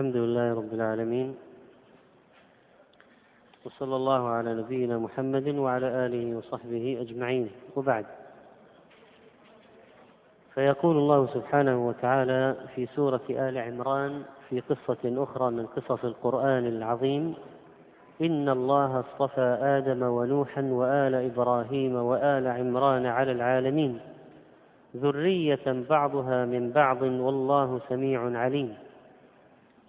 الحمد لله رب العالمين وصلى الله على نبينا محمد وعلى آله وصحبه أجمعين. وبعد فيقول الله سبحانه وتعالى في سورة آل عمران في قصة أخرى من قصص القرآن العظيم إن الله اصطفى آدم ونوحا وآل إبراهيم وآل عمران على العالمين ذرية بعضها من بعض والله سميع عليم.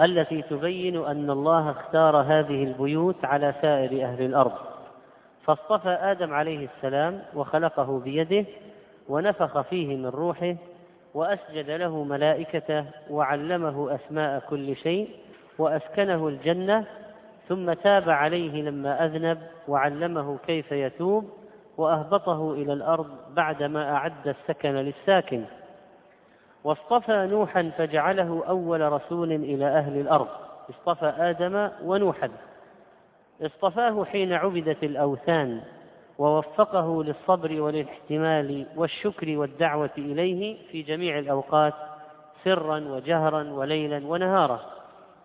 التي تبين أن الله اختار هذه البيوت على سائر أهل الأرض. فاصطفى آدم عليه السلام وخلقه بيده ونفخ فيه من روحه وأسجد له ملائكته وعلمه أسماء كل شيء وأسكنه الجنة ثم تاب عليه لما أذنب وعلمه كيف يتوب وأهبطه إلى الأرض بعدما أعد السكن للساكن. واصطفى نوحا فجعله أول رسول إلى أهل الأرض. اصطفى آدم ونوحا. اصطفاه حين عبدت الأوثان ووفقه للصبر والاحتمال والشكر والدعوة إليه في جميع الأوقات سرا وجهرا وليلا ونهارا.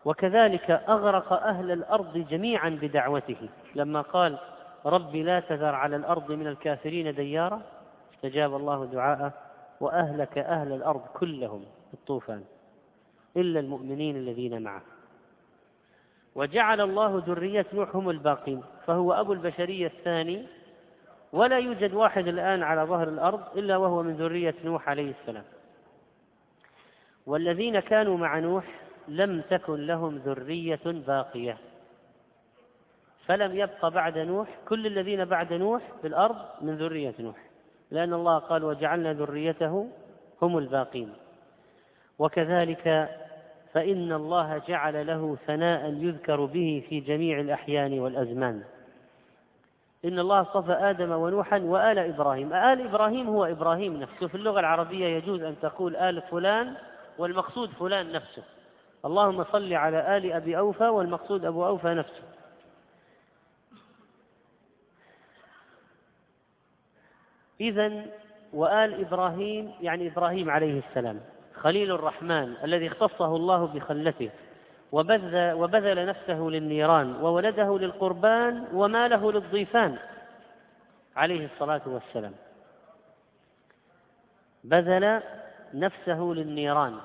وكذلك أغرق أهل الأرض جميعا بدعوته. لما قال رب لا تذر على الأرض من الكافرين ديارا استجاب الله دعاءه. وأهلك أهل الأرض كلهم بالطوفان إلا المؤمنين الذين معه. وجعل الله ذرية نوح هم الباقين فهو أبو البشرية الثاني ولا يوجد واحد الآن على ظهر الأرض إلا وهو من ذرية نوح عليه السلام. والذين كانوا مع نوح لم تكن لهم ذرية باقية. فلم يبق بعد نوح كل الذين بعد نوح في الأرض من ذرية نوح. لأن الله قال وجعلنا ذريته هم الباقين. وكذلك فإن الله جعل له ثناء يذكر به في جميع الأحيان والأزمان. إن الله اصطفى آدم ونوحا وآل إبراهيم. آل إبراهيم هو إبراهيم نفسه. في اللغة العربية يجوز أن تقول آل فلان والمقصود فلان نفسه. اللهم صل على آل أبي أوفى والمقصود أبو أوفى نفسه. إذا وآل إبراهيم يعني إبراهيم عليه السلام خليل الرحمن الذي اختصه الله بخلته وبذل, وبذل نفسه للنيران وولده للقربان وماله للضيفان عليه الصلاة والسلام. بذل نفسه للنيران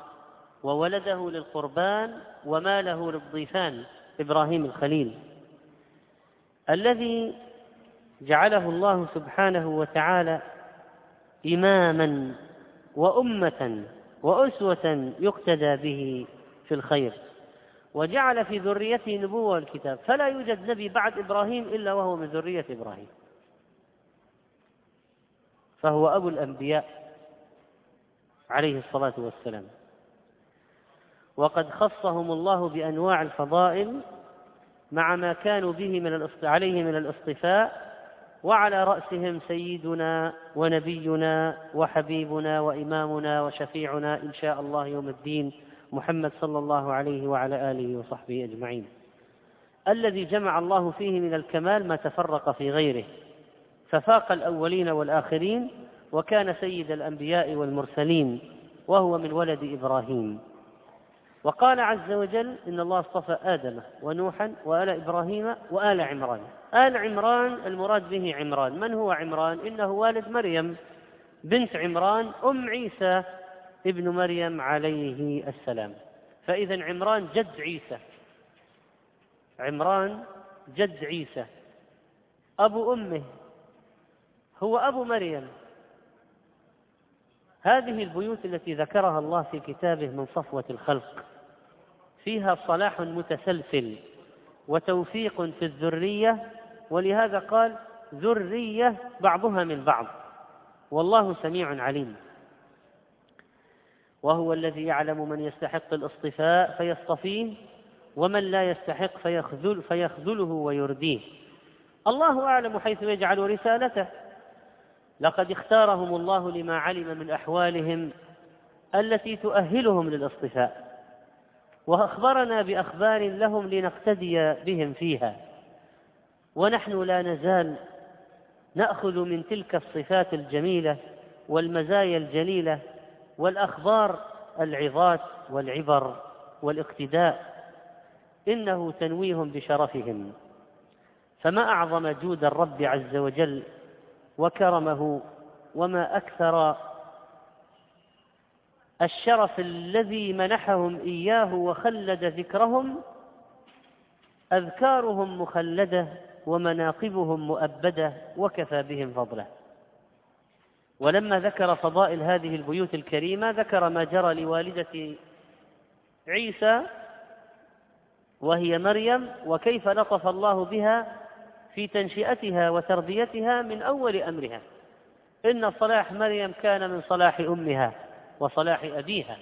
وولده للقربان وماله للضيفان إبراهيم الخليل. الذي جعله الله سبحانه وتعالى إماما وأمة وأسوة يقتدى به في الخير. وجعل في ذريته نبوة والكتاب. فلا يوجد نبي بعد إبراهيم إلا وهو من ذرية إبراهيم. فهو أبو الأنبياء عليه الصلاة والسلام. وقد خصهم الله بأنواع الفضائل مع ما كانوا به من عليه من الاصطفاء وعلى رأسهم سيدنا ونبينا وحبيبنا وإمامنا وشفيعنا إن شاء الله يوم الدين محمد صلى الله عليه وعلى آله وصحبه أجمعين. الذي جمع الله فيه من الكمال ما تفرق في غيره. ففاق الأولين والآخرين وكان سيد الأنبياء والمرسلين وهو من ولد إبراهيم. وقال عز وجل إن الله اصطفى آدم ونوحا وآل إبراهيم وآل عمران. آل عمران المراد به عمران. من هو عمران؟ إنه والد مريم بنت عمران أم عيسى ابن مريم عليه السلام. فإذا عمران جد عيسى. عمران جد عيسى. أبو أمه. هو أبو مريم. هذه البيوت التي ذكرها الله في كتابه من صفوة الخلق فيها صلاح متسلسل وتوفيق في الذرية ولهذا قال ذرية بعضها من بعض. والله سميع عليم. وهو الذي يعلم من يستحق الاصطفاء فيصطفيه ومن لا يستحق فيخذل فيخذله ويرديه. الله أعلم حيث يجعل رسالته. لقد اختارهم الله لما علم من أحوالهم التي تؤهلهم للاصطفاء وأخبرنا بأخبار لهم لنقتدي بهم فيها ونحن لا نزال نأخذ من تلك الصفات الجميلة والمزايا الجليلة والأخبار العظات والعبر والاقتداء إنه تنويه بشرفهم. فما أعظم جود الرب عز وجل وكرمه وما أكثر الشرف الذي منحهم إياه وخلد ذكرهم أذكارهم مخلدة ومناقبهم مؤبدة وكفى بهم فضله. ولما ذكر فضائل هذه البيوت الكريمة ذكر ما جرى لوالدة عيسى وهي مريم وكيف لطف الله بها في تنشئتها وتربيتها من أول أمرها. إن صلاح مريم كان من صلاح أمها وصلاح أبيها.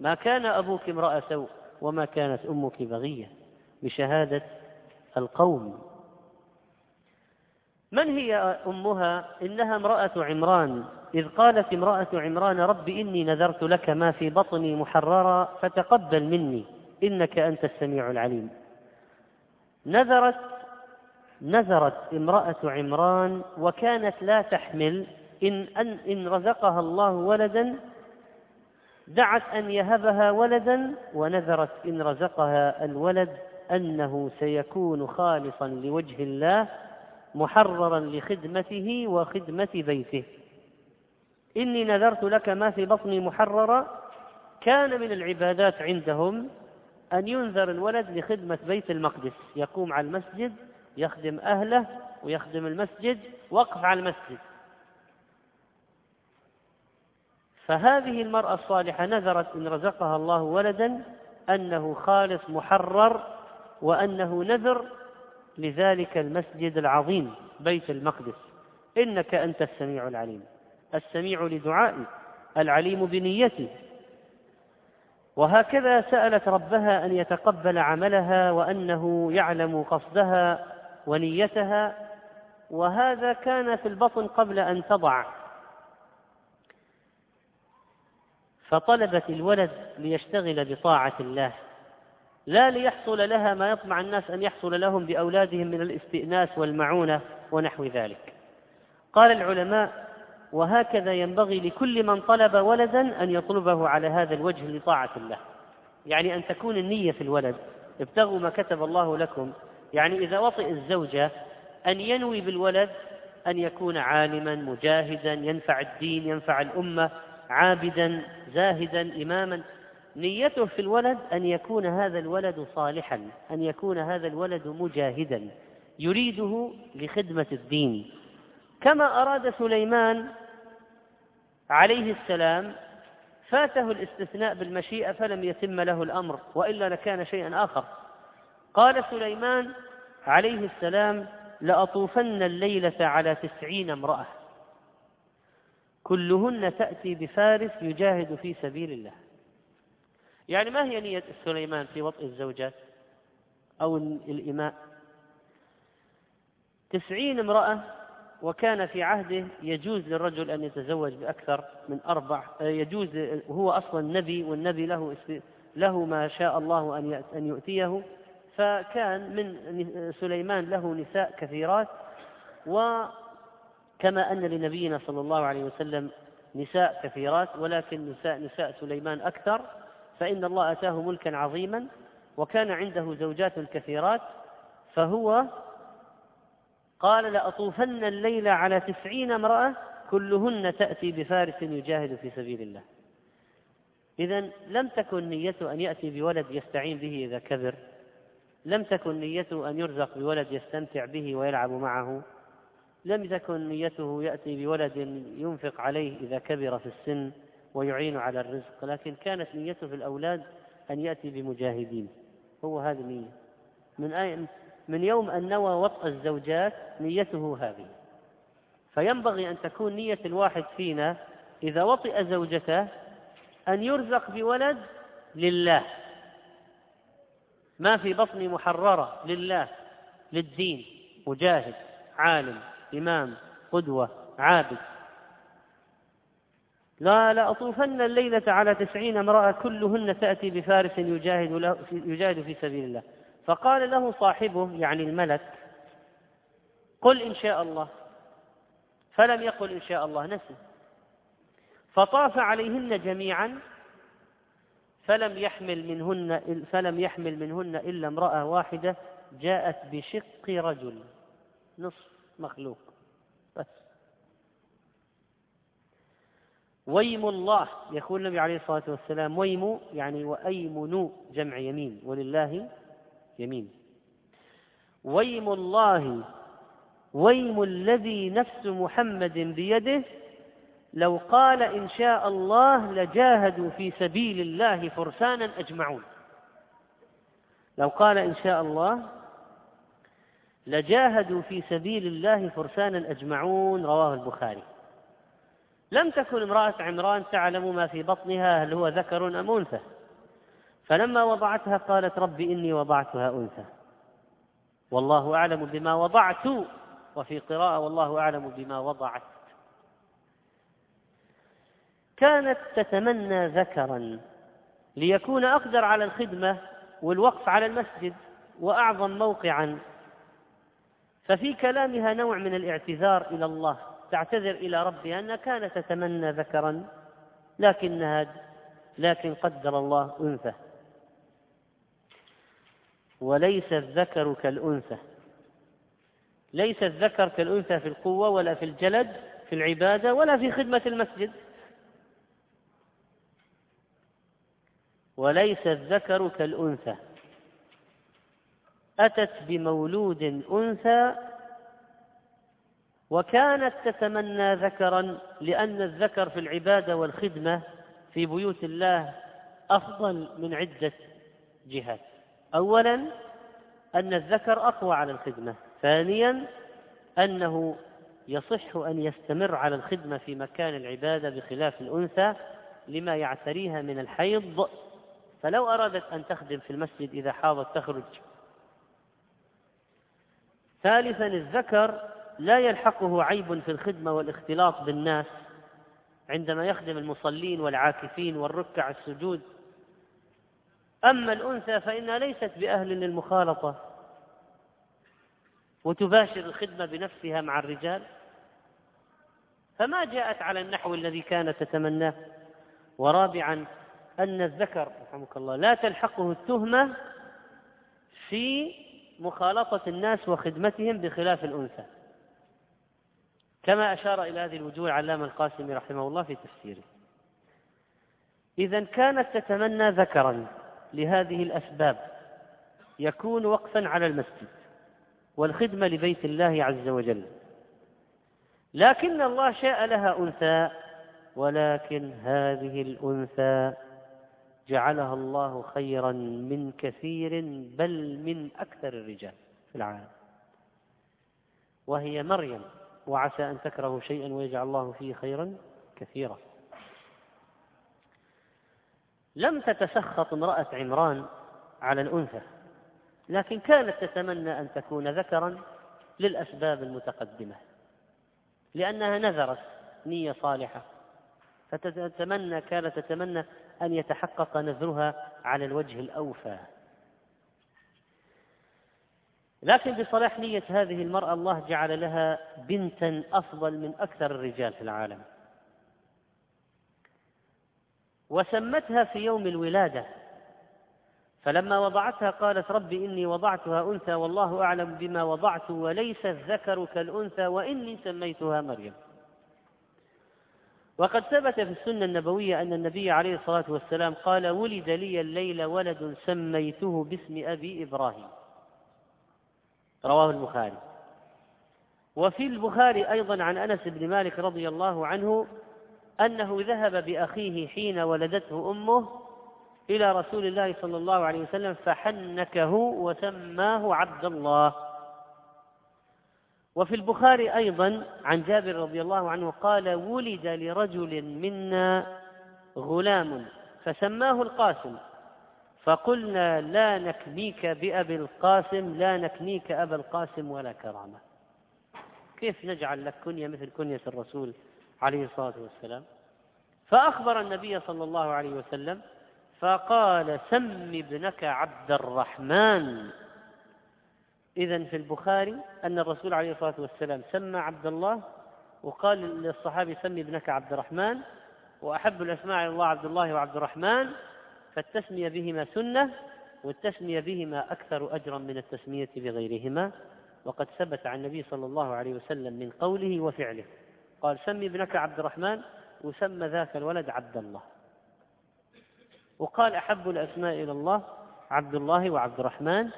ما كان أبوك امرأ سوء وما كانت أمك بغية. بشهادة القوم. من هي أمها؟ إنها امرأة عمران. إذ قالت امرأة عمران رب إني نذرت لك ما في بطني محررا فتقبل مني إنك أنت السميع العليم. نذرت نذرت امرأة عمران وكانت لا تحمل إن, أن, إن رزقها الله ولدا دعت أن يهبها ولدا ونذرت إن رزقها الولد أنه سيكون خالصا لوجه الله محررا لخدمته وخدمة بيته. إني نذرت لك ما في بطني محررا كان من العبادات عندهم أن ينذر الولد لخدمة بيت المقدس. يقوم على المسجد يخدم أهله ويخدم المسجد وقف على المسجد. فهذه المرأة الصالحة نذرت إن رزقها الله ولدا أنه خالص محرر وأنه نذر لذلك المسجد العظيم بيت المقدس. إنك أنت السميع العليم. السميع لدعائي العليم بنيتي. وهكذا سألت ربها أن يتقبل عملها وأنه يعلم قصدها ونيتها وهذا كان في البطن قبل أن تضع. فطلبت الولد ليشتغل بطاعة الله لا ليحصل لها ما يطمع الناس أن يحصل لهم بأولادهم من الاستئناس والمعونة ونحو ذلك. قال العلماء وهكذا ينبغي لكل من طلب ولدا أن يطلبه على هذا الوجه لطاعة الله. يعني أن تكون النية في الولد ابتغوا ما كتب الله لكم يعني إذا وطئ الزوجة أن ينوي بالولد أن يكون عالما مجاهدا ينفع الدين ينفع الأمة عابدا زاهدا إماما. نيته في الولد أن يكون هذا الولد صالحا أن يكون هذا الولد مجاهدا يريده لخدمة الدين. كما أراد سليمان عليه السلام فاته الاستثناء بالمشيئة فلم يتم له الأمر وإلا لكان شيئا آخر. قال سليمان عليه السلام لأطوفن الليلة على تسعين امرأة. كلهن تأتي بفارس يجاهد في سبيل الله. يعني ما هي نية سليمان في وطئ الزوجات أو الإماء؟ تسعين امرأة وكان في عهده يجوز للرجل أن يتزوج بأكثر من أربع يجوز وهو أصلا نبي والنبي له له ما شاء الله أن يؤتيه. فكان من سليمان له نساء كثيرات وكما أن لنبينا صلى الله عليه وسلم نساء كثيرات ولكن نساء نساء سليمان أكثر فإن الله أتاه ملكا عظيما وكان عنده زوجات كثيرات فهو قال لأطوفن الليل على تسعين امرأة كلهن تأتي بفارس يجاهد في سبيل الله. إذا لم تكن نيته أن يأتي بولد يستعين به إذا كبر. لم تكن نيته أن يرزق بولد يستمتع به ويلعب معه. لم تكن نيته يأتي بولد ينفق عليه إذا كبر في السن ويعين على الرزق. لكن كانت نيته في الأولاد أن يأتي بمجاهدين. هو هذه النية. من أي من يوم أن نوى وطأ الزوجات نيته هذه. فينبغي أن تكون نية الواحد فينا إذا وطئ زوجته أن يرزق بولد لله. ما في بطني محررة لله للدين مجاهد عالم إمام قدوة عابد. لا لأطوفن الليلة على تسعين امرأة كلهن تأتي بفارس يجاهد, له يجاهد في سبيل الله. فقال له صاحبه يعني الملك قل إن شاء الله. فلم يقل إن شاء الله نسي. فطاف عليهن جميعا فلم يحمل منهن فلم يحمل منهن إلا امرأة واحدة جاءت بشق رجل. نصف مخلوق. بس. ويم الله. يقول النبي عليه الصلاة والسلام ويم يعني وأيمن جمع يمين. ولله يمين. ويم الله. ويم الذي نفس محمد بيده لو قال إن شاء الله لجاهدوا في سبيل الله فرسانا أجمعون. لو قال إن شاء الله لجاهدوا في سبيل الله فرسانا أجمعون رواه البخاري. لم تكن امرأة عمران تعلم ما في بطنها هل هو ذكر أم أنثى؟ فلما وضعتها قالت رب إني وضعتها أنثى. والله أعلم بما وضعت وفي قراءة والله أعلم بما وضعت. كانت تتمنى ذكرا ليكون أقدر على الخدمة والوقف على المسجد وأعظم موقعا. ففي كلامها نوع من الاعتذار إلى الله تعتذر إلى ربها أنها كانت تتمنى ذكرا لكنها لكن قدر الله أنثى. وليس الذكر كالأنثى. ليس الذكر كالأنثى في القوة ولا في الجلد في العبادة ولا في خدمة المسجد. وليس الذكر كالأنثى. أتت بمولود أنثى وكانت تتمنى ذكرا لأن الذكر في العبادة والخدمة في بيوت الله أفضل من عدة جهات. أولا أن الذكر أقوى على الخدمة. ثانيا أنه يصح أن يستمر على الخدمة في مكان العبادة بخلاف الأنثى لما يعتريها من الحيض فلو أرادت أن تخدم في المسجد إذا حاضت تخرج. ثالثا الذكر لا يلحقه عيب في الخدمة والاختلاط بالناس. عندما يخدم المصلين والعاكفين والركع السجود. أما الأنثى فإنها ليست بأهل للمخالطة. وتباشر الخدمة بنفسها مع الرجال. فما جاءت على النحو الذي كانت تتمناه. ورابعا أن الذكر رحمك الله لا تلحقه التهمة في مخالطة الناس وخدمتهم بخلاف الأنثى. كما أشار إلى هذه الوجوه العلامة القاسمي رحمه الله في تفسيره. إذا كانت تتمنى ذكرا لهذه الأسباب يكون وقفا على المسجد والخدمة لبيت الله عز وجل. لكن الله شاء لها أنثى ولكن هذه الأنثى جعلها الله خيرا من كثير بل من أكثر الرجال في العالم. وهي مريم وعسى أن تكرهوا شيئا ويجعل الله فيه خيرا كثيرا. لم تتسخط امرأة عمران على الأنثى لكن كانت تتمنى أن تكون ذكرا للأسباب المتقدمة لأنها نذرت نية صالحة. فتتمنى كانت تتمنى أن يتحقق نذرها على الوجه الأوفى. لكن بصلاح نية هذه المرأة الله جعل لها بنتا أفضل من أكثر الرجال في العالم. وسمتها في يوم الولادة. فلما وضعتها قالت رب إني وضعتها أنثى والله أعلم بما وضعت وليس الذكر كالأنثى وإني سميتها مريم. وقد ثبت في السنة النبوية أن النبي عليه الصلاة والسلام قال ولد لي الليل ولد سميته باسم أبي إبراهيم رواه البخاري. وفي البخاري أيضا عن أنس بن مالك رضي الله عنه أنه ذهب بأخيه حين ولدته أمه إلى رسول الله صلى الله عليه وسلم فحنكه وسماه عبد الله. وفي البخاري أيضا عن جابر رضي الله عنه قال ولد لرجل منا غلام فسماه القاسم. فقلنا لا نكنيك بأبي القاسم لا نكنيك أبا القاسم ولا كرامة. كيف نجعل لك كنية مثل كنية الرسول عليه الصلاة والسلام؟ فأخبر النبي صلى الله عليه وسلم فقال سم ابنك عبد الرحمن. إذا في البخاري أن الرسول عليه الصلاة والسلام سمى عبد الله وقال للصحابي سمي ابنك عبد الرحمن وأحب الأسماء إلى الله عبد الله وعبد الرحمن فالتسمية بهما سنة والتسمية بهما أكثر أجرا من التسمية بغيرهما. وقد ثبت عن النبي صلى الله عليه وسلم من قوله وفعله. قال سمي ابنك عبد الرحمن وسمى ذاك الولد عبد الله. وقال أحب الأسماء إلى الله عبد الله وعبد الرحمن.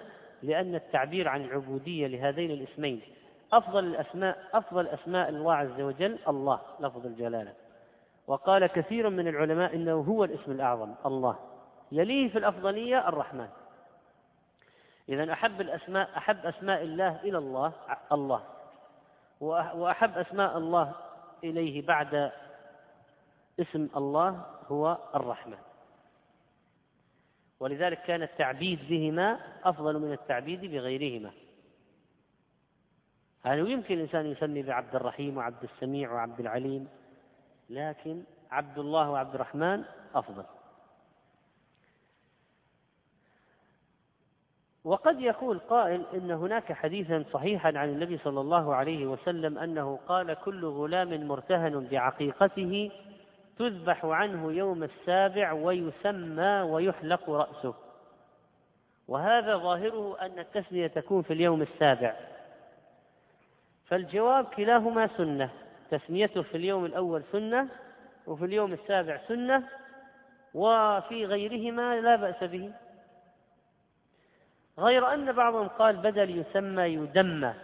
لأن التعبير عن العبودية لهذين الاسمين أفضل الأسماء أفضل أسماء الله عز وجل الله لفظ الجلالة. وقال كثير من العلماء إنه هو الاسم الأعظم الله. يليه في الأفضلية الرحمن. إذا أحب الأسماء أحب أسماء الله إلى الله الله. وأحب أسماء الله إليه بعد اسم الله هو الرحمن. ولذلك كان التعبيد بهما أفضل من التعبيد بغيرهما. هل يمكن الإنسان يسمي بعبد الرحيم وعبد السميع وعبد العليم؟ لكن عبد الله وعبد الرحمن أفضل. وقد يقول قائل إن هناك حديثا صحيحا عن النبي صلى الله عليه وسلم أنه قال كل غلام مرتهن بعقيقته تذبح عنه يوم السابع ويسمى ويحلق رأسه. وهذا ظاهره أن التسمية تكون في اليوم السابع. فالجواب كلاهما سنة. تسميته في اليوم الأول سنة وفي اليوم السابع سنة وفي غيرهما لا بأس به. غير أن بعضهم قال بدل يسمى يدمى.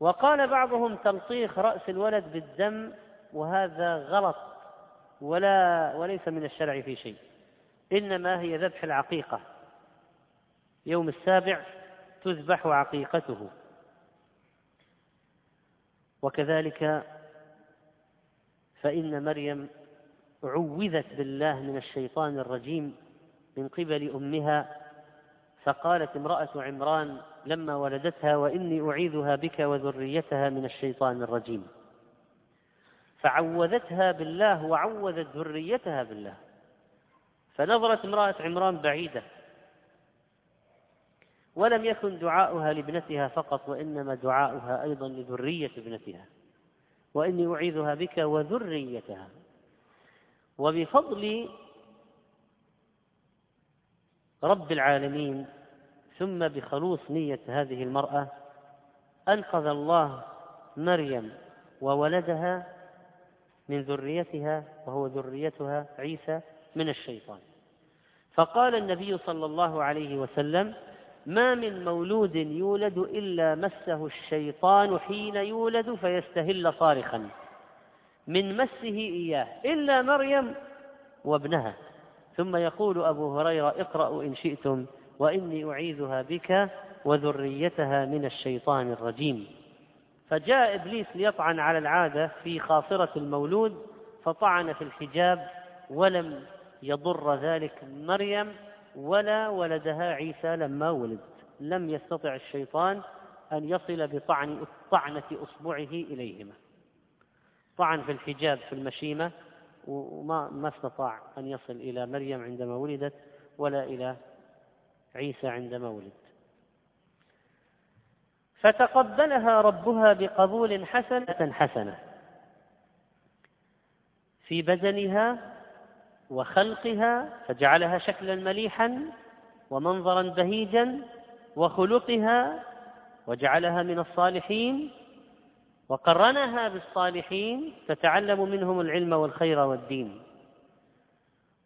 وقال بعضهم تلطيخ رأس الولد بالدم وهذا غلط ولا وليس من الشرع في شيء. إنما هي ذبح العقيقة. يوم السابع تذبح عقيقته. وكذلك فإن مريم عوذت بالله من الشيطان الرجيم من قبل أمها فقالت امرأة عمران لما ولدتها وإني أعيذها بك وذريتها من الشيطان الرجيم. فعوذتها بالله وعوذت ذريتها بالله. فنظرت امرأة عمران بعيدة. ولم يكن دعاؤها لابنتها فقط وإنما دعاؤها أيضا لذرية ابنتها. وإني أعيذها بك وذريتها. وبفضل رب العالمين ثم بخلوص نية هذه المرأة أنقذ الله مريم وولدها من ذريتها وهو ذريتها عيسى من الشيطان. فقال النبي صلى الله عليه وسلم ما من مولود يولد إلا مسه الشيطان حين يولد فيستهل صارخا. من مسه إياه إلا مريم وابنها. ثم يقول أبو هريرة اقرأوا إن شئتم وإني أعيذها بك وذريتها من الشيطان الرجيم. فجاء إبليس ليطعن على العادة في خاصرة المولود فطعن في الحجاب ولم يضر ذلك مريم ولا ولدها عيسى لما ولد. لم يستطع الشيطان أن يصل بطعن طعنة أصبعه إليهما. طعن في الحجاب في المشيمة وما ما استطاع أن يصل إلى مريم عندما ولدت ولا إلى عيسى عندما ولد. فتقبلها ربها بقبول حسنة حسنة في بدنها وخلقها فجعلها شكلا مليحا ومنظرا بهيجا وخلقها وجعلها من الصالحين وقرنها بالصالحين تتعلم منهم العلم والخير والدين.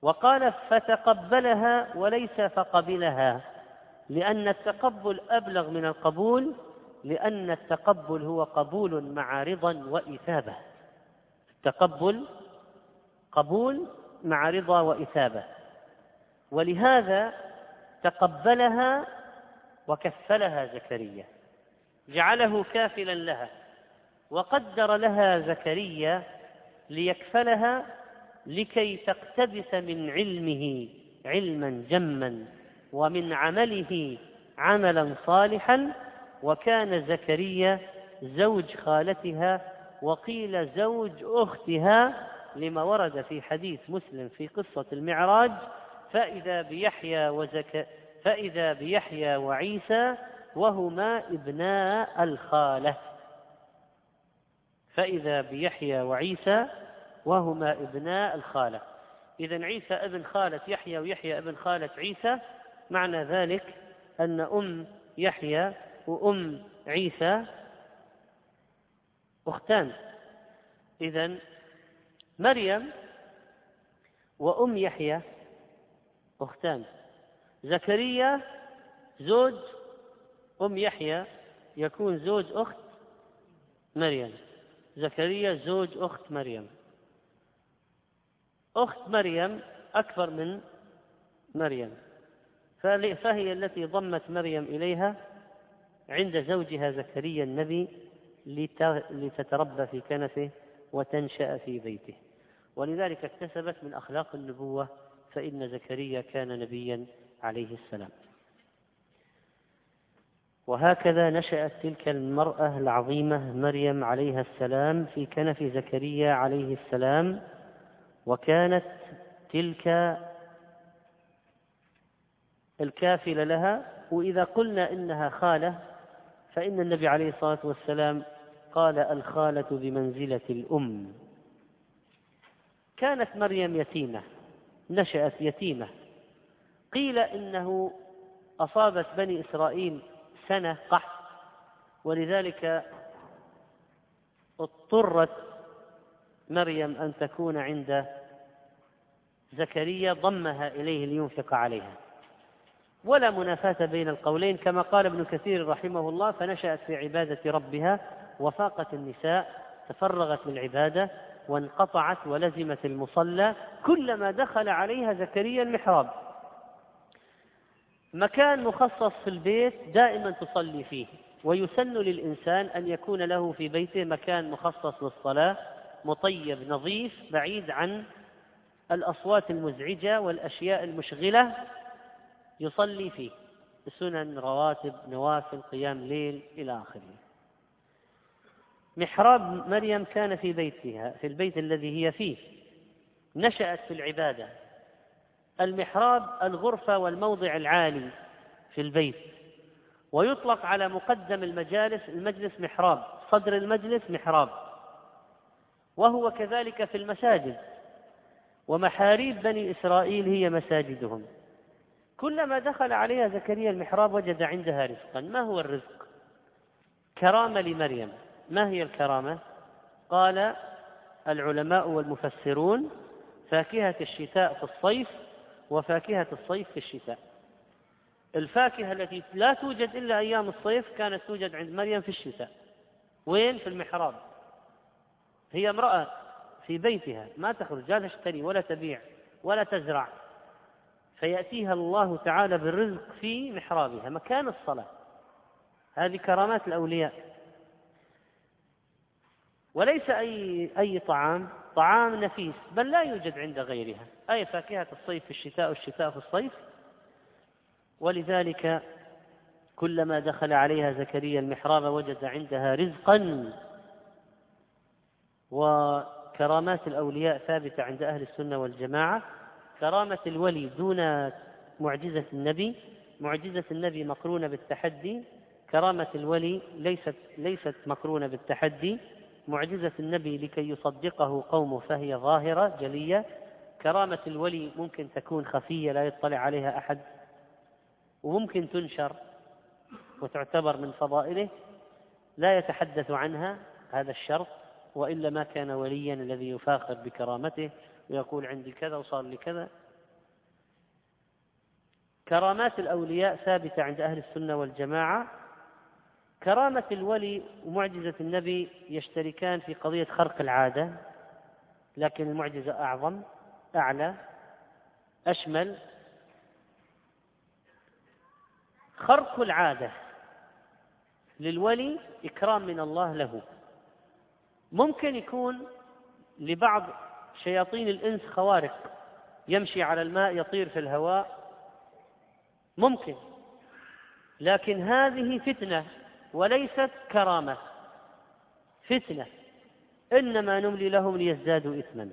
وقال فتقبلها وليس فقبلها لأن التقبل أبلغ من القبول لأن التقبل هو قبول مع رضا وإثابة. التقبل قبول مع رضا وإثابة. ولهذا تقبلها وكفلها زكريا جعله كافلا لها. وقدر لها زكريا ليكفلها لكي تقتبس من علمه علما جما ومن عمله عملا صالحا. وكان زكريا زوج خالتها وقيل زوج أختها لما ورد في حديث مسلم في قصة المعراج فإذا بيحيى وزك فإذا بيحيى وعيسى وهما ابناء الخالة. فإذا بيحيى وعيسى وهما ابناء الخالة. اذا عيسى ابن خالة يحيى ويحيى ابن خالة عيسى معنى ذلك أن أم يحيى وأم عيسى أختان. إذا مريم وأم يحيى أختان. زكريا زوج أم يحيى يكون زوج أخت مريم. زكريا زوج أخت مريم. أخت مريم أكبر من مريم. فهي التي ضمت مريم إليها عند زوجها زكريا النبي لتتربى في كنفه وتنشأ في بيته. ولذلك اكتسبت من أخلاق النبوة فإن زكريا كان نبيا عليه السلام. وهكذا نشأت تلك المرأة العظيمة مريم عليها السلام في كنف زكريا عليه السلام وكانت تلك الكافلة لها وإذا قلنا إنها خالة فإن النبي عليه الصلاة والسلام قال الخالة بمنزلة الأم. كانت مريم يتيمة نشأت يتيمة. قيل إنه أصابت بني إسرائيل سنة قحط. ولذلك اضطرت مريم أن تكون عند زكريا ضمها إليه لينفق عليها. ولا منافاة بين القولين كما قال ابن كثير رحمه الله فنشأت في عبادة ربها وفاقت النساء تفرغت للعبادة وانقطعت ولزمت المصلى كلما دخل عليها زكريا المحراب. مكان مخصص في البيت دائما تصلي فيه ويسن للإنسان أن يكون له في بيته مكان مخصص للصلاة مطيب نظيف بعيد عن الأصوات المزعجة والأشياء المشغلة يصلي فيه سنن رواتب نوافل قيام ليل إلى آخره. محراب مريم كان في بيتها في البيت الذي هي فيه نشأت في العبادة. المحراب الغرفة والموضع العالي في البيت ويطلق على مقدم المجالس المجلس محراب صدر المجلس محراب وهو كذلك في المساجد ومحاريب بني إسرائيل هي مساجدهم. كلما دخل عليها زكريا المحراب وجد عندها رزقا. ما هو الرزق؟ كرامة لمريم. ما هي الكرامة؟ قال العلماء والمفسرون فاكهة الشتاء في الصيف وفاكهة الصيف في الشتاء. الفاكهة التي لا توجد إلا أيام الصيف كانت توجد عند مريم في الشتاء. وين؟ في المحراب. هي امرأة في بيتها ما تخرج لا تشتري ولا تبيع ولا تزرع. فيأتيها الله تعالى بالرزق في محرابها مكان الصلاة. هذه كرامات الأولياء. وليس أي أي طعام طعام نفيس بل لا يوجد عند غيرها. أي فاكهة الصيف في الشتاء والشتاء في الصيف. ولذلك كلما دخل عليها زكريا المحراب وجد عندها رزقا. وكرامات الأولياء ثابتة عند أهل السنة والجماعة. كرامة الولي دون معجزة النبي. معجزة النبي مقرونة بالتحدي. كرامة الولي ليست ليست مقرونة بالتحدي. معجزة النبي لكي يصدقه قومه فهي ظاهرة جلية. كرامة الولي ممكن تكون خفية لا يطلع عليها أحد وممكن تنشر وتعتبر من فضائله. لا يتحدث عنها هذا الشرط وإلا ما كان وليا الذي يفاخر بكرامته ويقول عندي كذا وصار لي كذا. كرامات الأولياء ثابتة عند أهل السنة والجماعة. كرامة الولي ومعجزة النبي يشتركان في قضية خرق العادة لكن المعجزة أعظم أعلى أشمل. خرق العادة للولي إكرام من الله له. ممكن يكون لبعض شياطين الإنس خوارق يمشي على الماء يطير في الهواء. ممكن لكن هذه فتنة وليست كرامة فتنة إنما نملي لهم ليزدادوا إثما.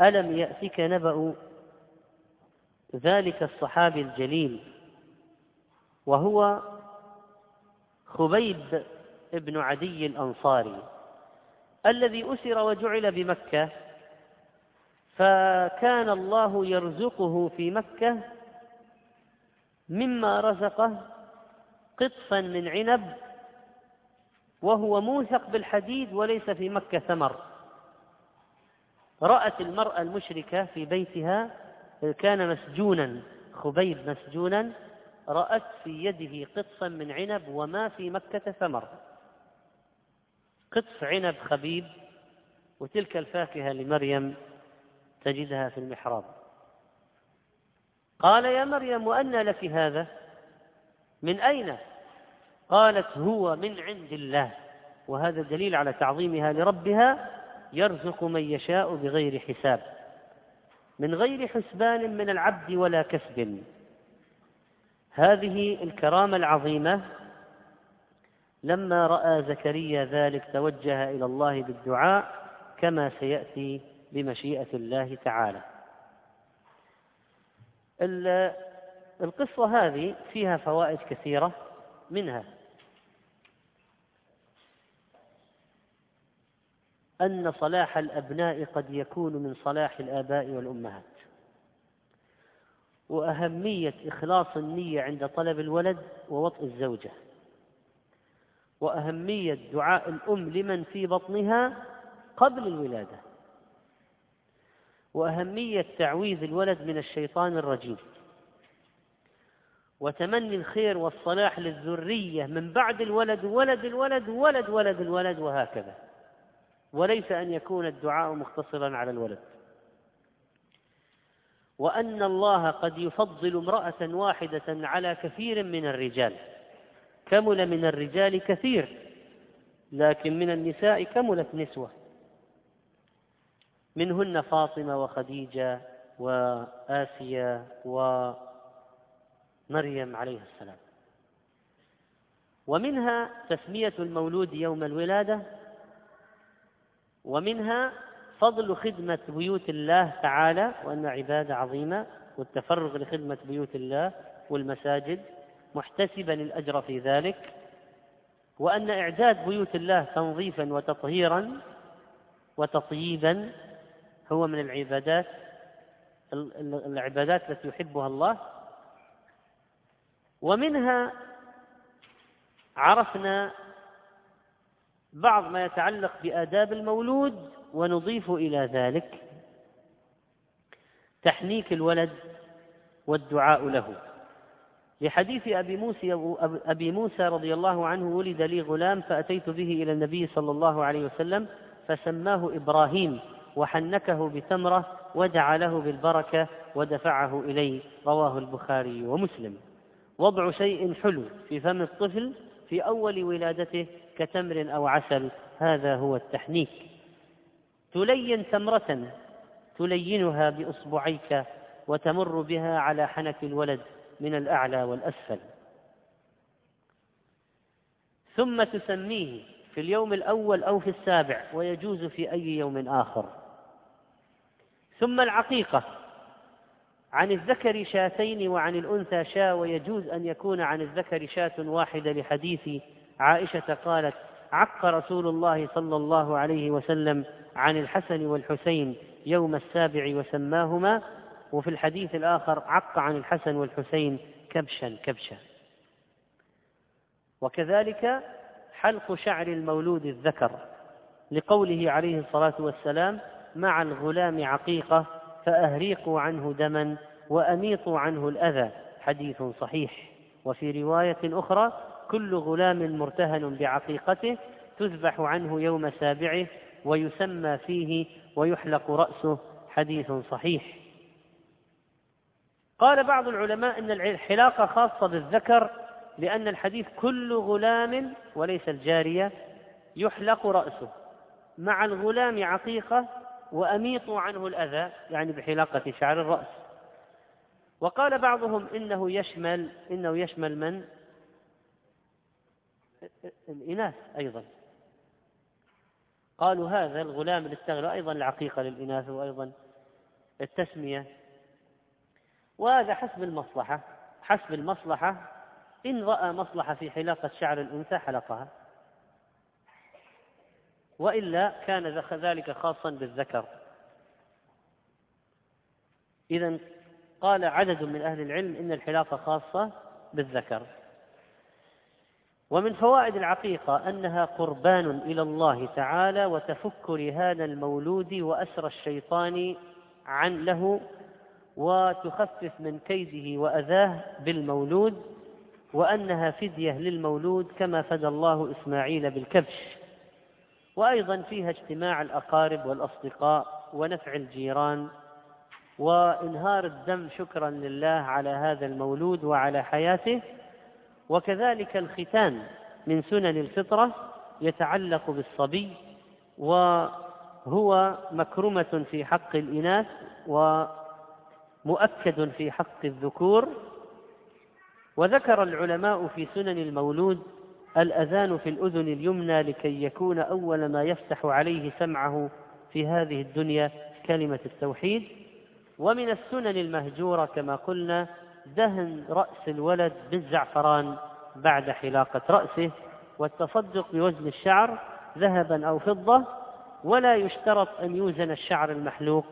ألم يأتك نبأ ذلك الصحابي الجليل وهو خبيب ابن عدي الأنصاري الذي أسر وجعل بمكة فكان الله يرزقه في مكة مما رزقه قطفا من عنب وهو موثق بالحديد وليس في مكة ثمر. رأت المرأة المشركة في بيتها كان مسجونا خبيب مسجونا رأت في يده قطفا من عنب وما في مكة ثمر. قطف عنب خبيب وتلك الفاكهة لمريم تجدها في المحراب. قال يا مريم وأن لك هذا؟ من أين؟ قالت هو من عند الله. وهذا دليل على تعظيمها لربها يرزق من يشاء بغير حساب. من غير حسبان من العبد ولا كسب. هذه الكرامة العظيمة. لما رأى زكريا ذلك توجه إلى الله بالدعاء كما سيأتي بمشيئة الله تعالى. القصة هذه فيها فوائد كثيرة منها. أن صلاح الأبناء قد يكون من صلاح الآباء والأمهات. وأهمية إخلاص النية عند طلب الولد ووطء الزوجة. وأهمية دعاء الأم لمن في بطنها قبل الولادة. وأهمية تعويذ الولد من الشيطان الرجيم. وتمني الخير والصلاح للذرية من بعد الولد ولد الولد ولد ولد الولد وهكذا. وليس أن يكون الدعاء مقتصرا على الولد. وأن الله قد يفضل امرأة واحدة على كثير من الرجال. كمل من الرجال كثير لكن من النساء كملت نسوة. منهن فاطمة وخديجة وآسيا ومريم عليه السلام. ومنها تسمية المولود يوم الولادة ومنها فضل خدمة بيوت الله تعالى وأن عبادة عظيمة والتفرغ لخدمة بيوت الله والمساجد محتسبا الأجر في ذلك وأن إعداد بيوت الله تنظيفا وتطهيرا وتطييبا هو من العبادات العبادات التي يحبها الله. ومنها عرفنا بعض ما يتعلق بآداب المولود ونضيف إلى ذلك تحنيك الولد والدعاء له. لحديث أبي موسى أبي موسى رضي الله عنه ولد لي غلام فأتيت به إلى النبي صلى الله عليه وسلم فسماه إبراهيم. وحنكه بتمرة ودعا له بالبركة ودفعه إلي رواه البخاري ومسلم. وضع شيء حلو في فم الطفل في أول ولادته كتمر أو عسل. هذا هو التحنيك. تلين تمرة تلينها بإصبعيك وتمر بها على حنك الولد من الأعلى والأسفل. ثم تسميه في اليوم الأول أو في السابع ويجوز في أي يوم آخر. ثم العقيقة. عن الذكر شاتين وعن الأنثى شاة ويجوز أن يكون عن الذكر شاة واحدة لحديث عائشة قالت عق رسول الله صلى الله عليه وسلم عن الحسن والحسين يوم السابع وسماهما وفي الحديث الآخر عق عن الحسن والحسين كبشا كبشا. وكذلك حلق شعر المولود الذكر لقوله عليه الصلاة والسلام مع الغلام عقيقة فأهريقوا عنه دما وأميطوا عنه الأذى. حديث صحيح. وفي رواية أخرى كل غلام مرتهن بعقيقته تذبح عنه يوم سابعه ويسمى فيه ويحلق رأسه. حديث صحيح. قال بعض العلماء إن الحلاقة خاصة بالذكر لأن الحديث كل غلام وليس الجارية يحلق رأسه. مع الغلام عقيقة وأميطوا عنه الأذى يعني بحلاقة شعر الرأس. وقال بعضهم إنه يشمل إنه يشمل من؟ الإناث أيضا. قالوا هذا الغلام اللي استغرى أيضا العقيقة للإناث وأيضا التسمية. وهذا حسب المصلحة حسب المصلحة إن رأى مصلحة في حلاقة شعر الأنثى حلقها. وإلا كان ذلك خاصا بالذكر. إذا قال عدد من أهل العلم إن الحلاقة خاصة بالذكر. ومن فوائد العقيقة أنها قربان إلى الله تعالى وتفك رهان المولود وأسر الشيطان عن له وتخفف من كيده وأذاه بالمولود وأنها فدية للمولود كما فدى الله إسماعيل بالكبش. وأيضا فيها اجتماع الأقارب والأصدقاء ونفع الجيران وإنهار الدم شكرا لله على هذا المولود وعلى حياته. وكذلك الختان من سنن الفطرة يتعلق بالصبي وهو مكرمة في حق الإناث و مؤكد في حق الذكور. وذكر العلماء في سنن المولود الأذان في الأذن اليمنى لكي يكون أول ما يفتح عليه سمعه في هذه الدنيا كلمة التوحيد. ومن السنن المهجورة كما قلنا دهن رأس الولد بالزعفران بعد حلاقة رأسه والتصدق بوزن الشعر ذهبا أو فضة ولا يشترط أن يوزن الشعر المحلوق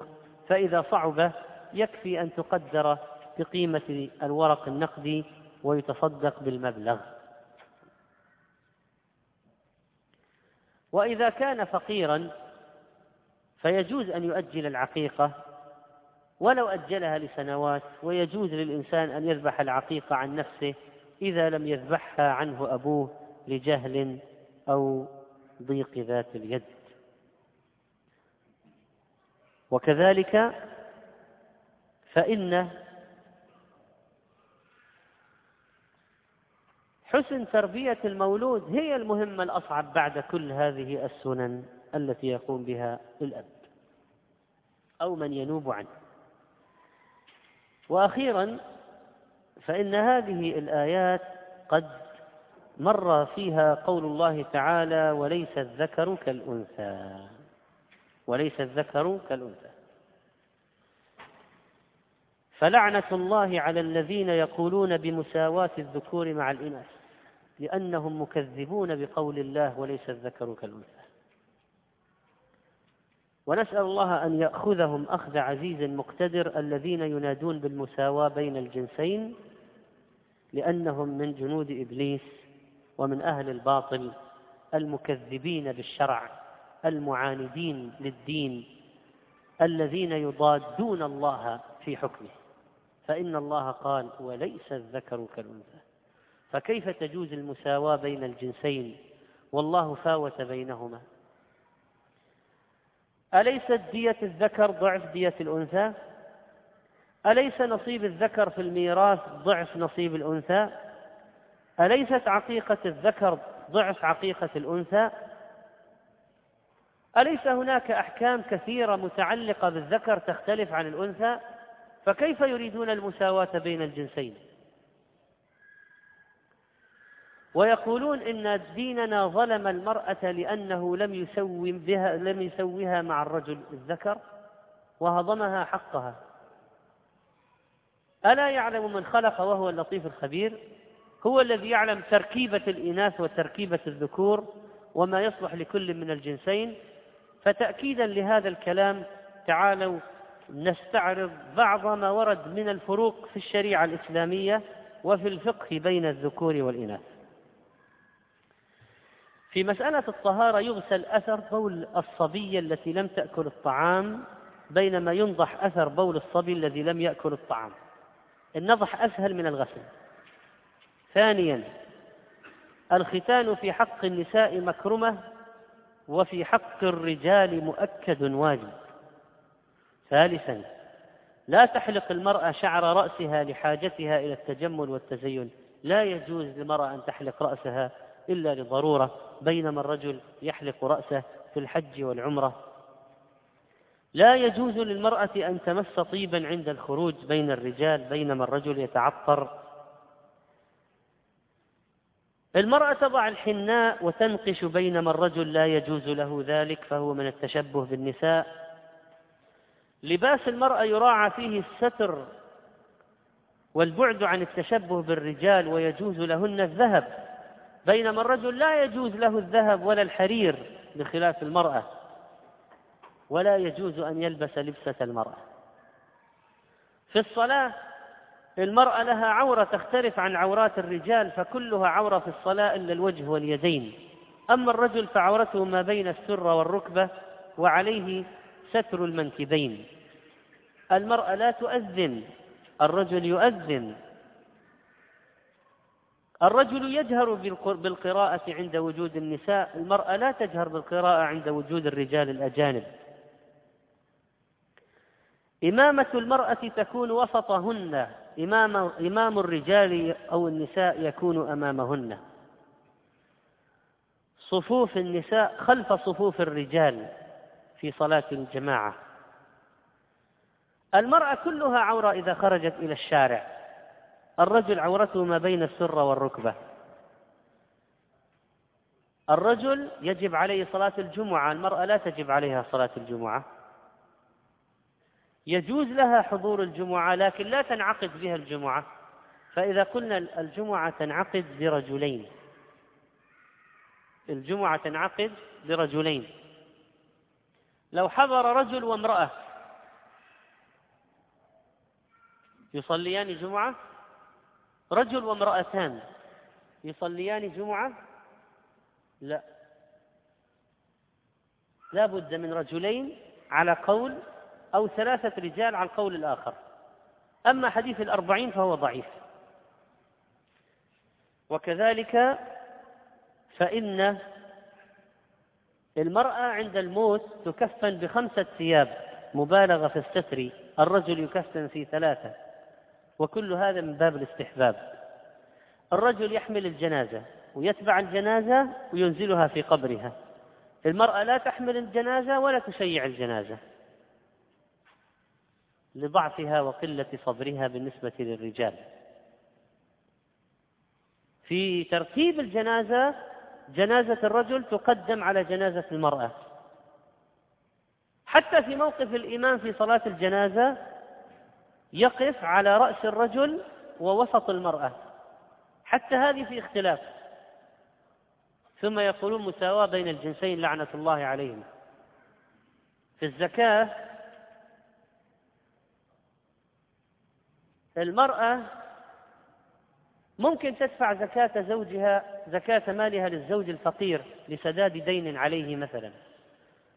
فإذا صعب يكفي أن تقدر بقيمة الورق النقدي ويتصدق بالمبلغ. وإذا كان فقيرا فيجوز أن يؤجل العقيقة ولو أجلها لسنوات ويجوز للإنسان أن يذبح العقيقة عن نفسه إذا لم يذبحها عنه أبوه لجهل أو ضيق ذات اليد. وكذلك فإن حسن تربية المولود هي المهمة الأصعب بعد كل هذه السنن التي يقوم بها الأب أو من ينوب عنه. وأخيرا فإن هذه الآيات قد مر فيها قول الله تعالى وليس الذكر كالأنثى وليس الذكر كالأنثى. فلعنة الله على الذين يقولون بمساواة الذكور مع الإناث. لأنهم مكذبون بقول الله وليس الذكر كالأنثى. ونسأل الله أن يأخذهم أخذ عزيز مقتدر الذين ينادون بالمساواة بين الجنسين لأنهم من جنود إبليس ومن أهل الباطل المكذبين بالشرع المعاندين للدين الذين يضادون الله في حكمه. فإن الله قال وليس الذكر كالأنثى فكيف تجوز المساواة بين الجنسين؟ والله فاوت بينهما. أليست دية الذكر ضعف دية الأنثى؟ أليس نصيب الذكر في الميراث ضعف نصيب الأنثى؟ أليست عقيقة الذكر ضعف عقيقة الأنثى؟ أليس هناك أحكام كثيرة متعلقة بالذكر تختلف عن الأنثى؟ فكيف يريدون المساواة بين الجنسين؟ ويقولون إن ديننا ظلم المرأة لأنه لم يسوي بها لم يسويها مع الرجل الذكر وهضمها حقها. ألا يعلم من خلق وهو اللطيف الخبير؟ هو الذي يعلم تركيبة الإناث وتركيبة الذكور وما يصلح لكل من الجنسين؟ فتأكيدا لهذا الكلام تعالوا نستعرض بعض ما ورد من الفروق في الشريعة الإسلامية وفي الفقه بين الذكور والإناث. في مسألة الطهارة يغسل أثر بول الصبية التي لم تأكل الطعام بينما ينضح أثر بول الصبي الذي لم يأكل الطعام. النضح أسهل من الغسل. ثانيا الختان في حق النساء مكرمة وفي حق الرجال مؤكد واجب. ثالثا لا تحلق المرأة شعر رأسها لحاجتها إلى التجمل والتزين. لا يجوز للمرأة أن تحلق رأسها إلا لضرورة بينما الرجل يحلق رأسه في الحج والعمرة. لا يجوز للمرأة أن تمس طيبا عند الخروج بين الرجال بينما الرجل يتعطر. المرأة تضع الحناء وتنقش بينما الرجل لا يجوز له ذلك فهو من التشبه بالنساء. لباس المرأة يراعى فيه الستر والبعد عن التشبه بالرجال ويجوز لهن الذهب. بينما الرجل لا يجوز له الذهب ولا الحرير بخلاف المرأة ولا يجوز أن يلبس لبسة المرأة. في الصلاة المرأة لها عورة تختلف عن عورات الرجال فكلها عورة في الصلاة إلا الوجه واليدين. أما الرجل فعورته ما بين السرة والركبة وعليه ستر المنكبين. المرأة لا تؤذن الرجل يؤذن. الرجل يجهر بالقراءة عند وجود النساء المرأة لا تجهر بالقراءة عند وجود الرجال الأجانب. إمامة المرأة تكون وسطهن إمام, إمام الرجال أو النساء يكون أمامهن. صفوف النساء خلف صفوف الرجال في صلاة الجماعة. المرأة كلها عورة إذا خرجت إلى الشارع. الرجل عورته ما بين السرة والركبة. الرجل يجب عليه صلاة الجمعة المرأة لا تجب عليها صلاة الجمعة. يجوز لها حضور الجمعة لكن لا تنعقد بها الجمعة. فإذا قلنا الجمعة تنعقد برجلين الجمعة تنعقد برجلين لو حضر رجل وامرأة يصليان جمعة رجل وامرأتان يصليان جمعة؟ لا. لا بد من رجلين على قول أو ثلاثة رجال على القول الآخر. أما حديث الأربعين فهو ضعيف. وكذلك فإن المرأة عند الموت تكفن بخمسة ثياب مبالغة في الستر الرجل يكفن في ثلاثة. وكل هذا من باب الاستحباب. الرجل يحمل الجنازة ويتبع الجنازة وينزلها في قبرها. المرأة لا تحمل الجنازة ولا تشيع الجنازة. لضعفها وقلة صبرها بالنسبة للرجال. في ترتيب الجنازة جنازة الرجل تقدم على جنازة المرأة. حتى في موقف الإمام في صلاة الجنازة يقف على رأس الرجل ووسط المرأة. حتى هذه في اختلاف. ثم يقولون مساواة بين الجنسين لعنة الله عليهم في الزكاة المرأة ممكن تدفع زكاة زوجها زكاة مالها للزوج الفقير لسداد دين عليه مثلا.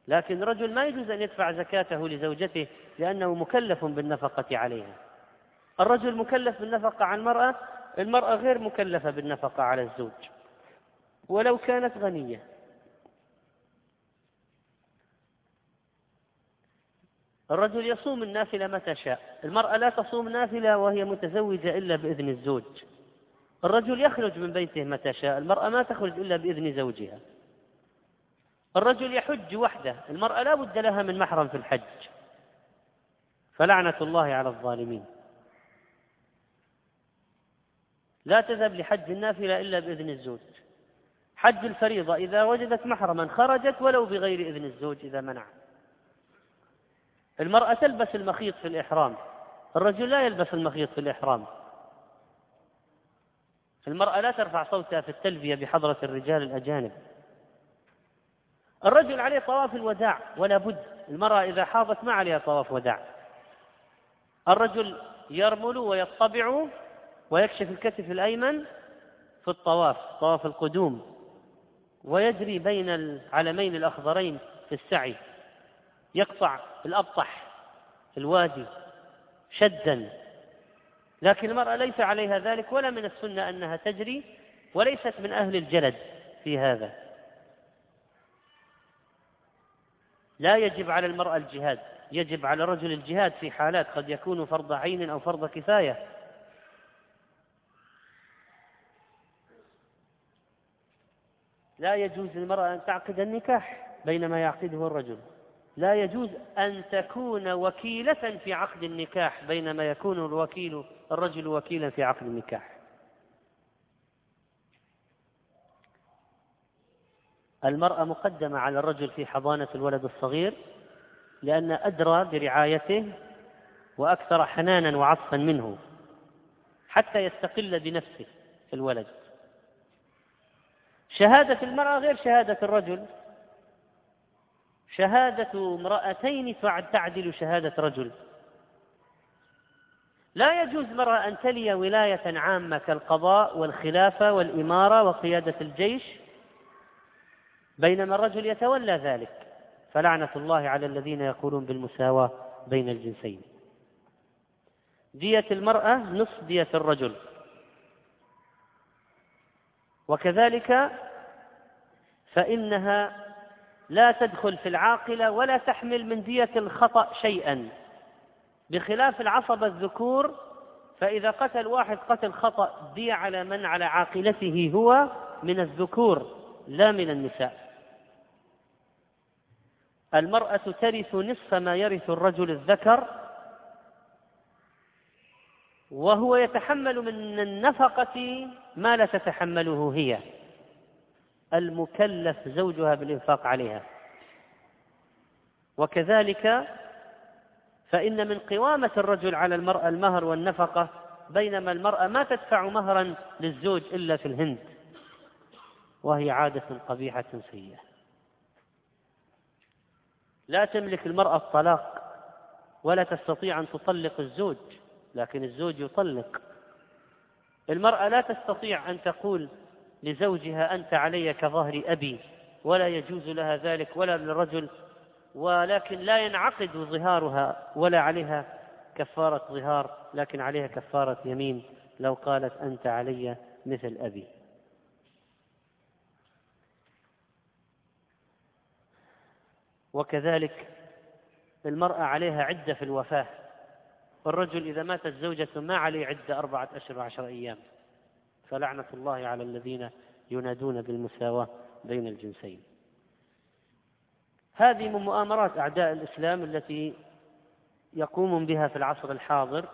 لكن رجل ما يجوز أن يدفع زكاته لزوجته لأنه مكلف بالنفقة عليها. الرجل مكلف بالنفقة على المرأة المرأة غير مكلفة بالنفقة على الزوج. ولو كانت غنية. الرجل يصوم النافلة متى شاء. المرأة لا تصوم نافلة وهي متزوجة إلا بإذن الزوج. الرجل يخرج من بيته متى شاء. المرأة ما تخرج إلا بإذن زوجها. الرجل يحج وحده المرأة لا بد لها من محرم في الحج. فلعنة الله على الظالمين. لا تذهب لحج النافلة إلا بإذن الزوج. حج الفريضة إذا وجدت محرما خرجت ولو بغير إذن الزوج إذا منع. المرأة تلبس المخيط في الإحرام. الرجل لا يلبس المخيط في الإحرام. المرأة لا ترفع صوتها في التلبية بحضرة الرجال الأجانب. الرجل عليه طواف الوداع ولا بد المرأة إذا حاضت ما عليها طواف وداع. الرجل يرمل ويطبع ويكشف الكتف الأيمن في الطواف طواف القدوم ويجري بين العلمين الأخضرين في السعي. يقطع الأبطح الوادي شدا. لكن المرأة ليس عليها ذلك ولا من السنة أنها تجري وليست من أهل الجلد في هذا. لا يجب على المرأة الجهاد يجب على الرجل الجهاد في حالات قد يكون فرض عين أو فرض كفاية. لا يجوز للمرأة أن تعقد النكاح بينما يعقده الرجل. لا يجوز أن تكون وكيلة في عقد النكاح بينما يكون الوكيل الرجل وكيلا في عقد النكاح. المرأة مقدمة على الرجل في حضانة الولد الصغير لأن أدرى برعايته وأكثر حنانا وعطفا منه حتى يستقل بنفسه الولد. شهادة المرأة غير شهادة الرجل. شهادة امرأتين تعدل شهادة رجل. لا يجوز مرأة أن تلي ولاية عامة كالقضاء والخلافة والإمارة وقيادة الجيش بينما الرجل يتولى ذلك فلعنة الله على الذين يقولون بالمساواة بين الجنسين. دية المرأة نصف دية الرجل. وكذلك فإنها لا تدخل في العاقلة ولا تحمل من دية الخطأ شيئا. بخلاف العصبة الذكور فإذا قتل واحد قتل خطأ دي على من؟ على عاقلته هو من الذكور لا من النساء. المرأة ترث نصف ما يرث الرجل الذكر وهو يتحمل من النفقة ما لا تتحمله هي. المكلف زوجها بالإنفاق عليها. وكذلك فإن من قوامة الرجل على المرأة المهر والنفقة بينما المرأة ما تدفع مهرا للزوج إلا في الهند وهي عادة قبيحة سيئة. لا تملك المرأة الطلاق ولا تستطيع أن تطلق الزوج لكن الزوج يطلق. المرأة لا تستطيع أن تقول لزوجها أنت علي كظهر أبي ولا يجوز لها ذلك ولا للرجل ولكن لا ينعقد ظهارها ولا عليها كفارة ظهار لكن عليها كفارة يمين لو قالت أنت علي مثل أبي. وكذلك المرأة عليها عدة في الوفاة. الرجل إذا ماتت زوجته ما عليه عدة أربعة أشهر وعشر أيام. فلعنة الله على الذين ينادون بالمساواة بين الجنسين. هذه من مؤامرات أعداء الإسلام التي يقوم بها في العصر الحاضر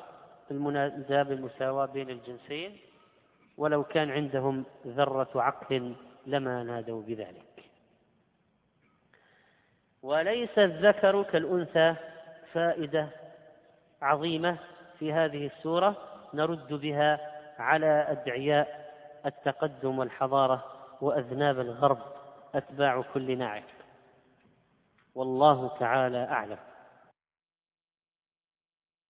المناداة بالمساواة بين الجنسين. ولو كان عندهم ذرة عقل لما نادوا بذلك. وليس الذكر كالأنثى فائدة عظيمة في هذه السورة نرد بها على أدعياء التقدم والحضارة وأذناب الغرب أتباع كل ناعق والله تعالى أعلم.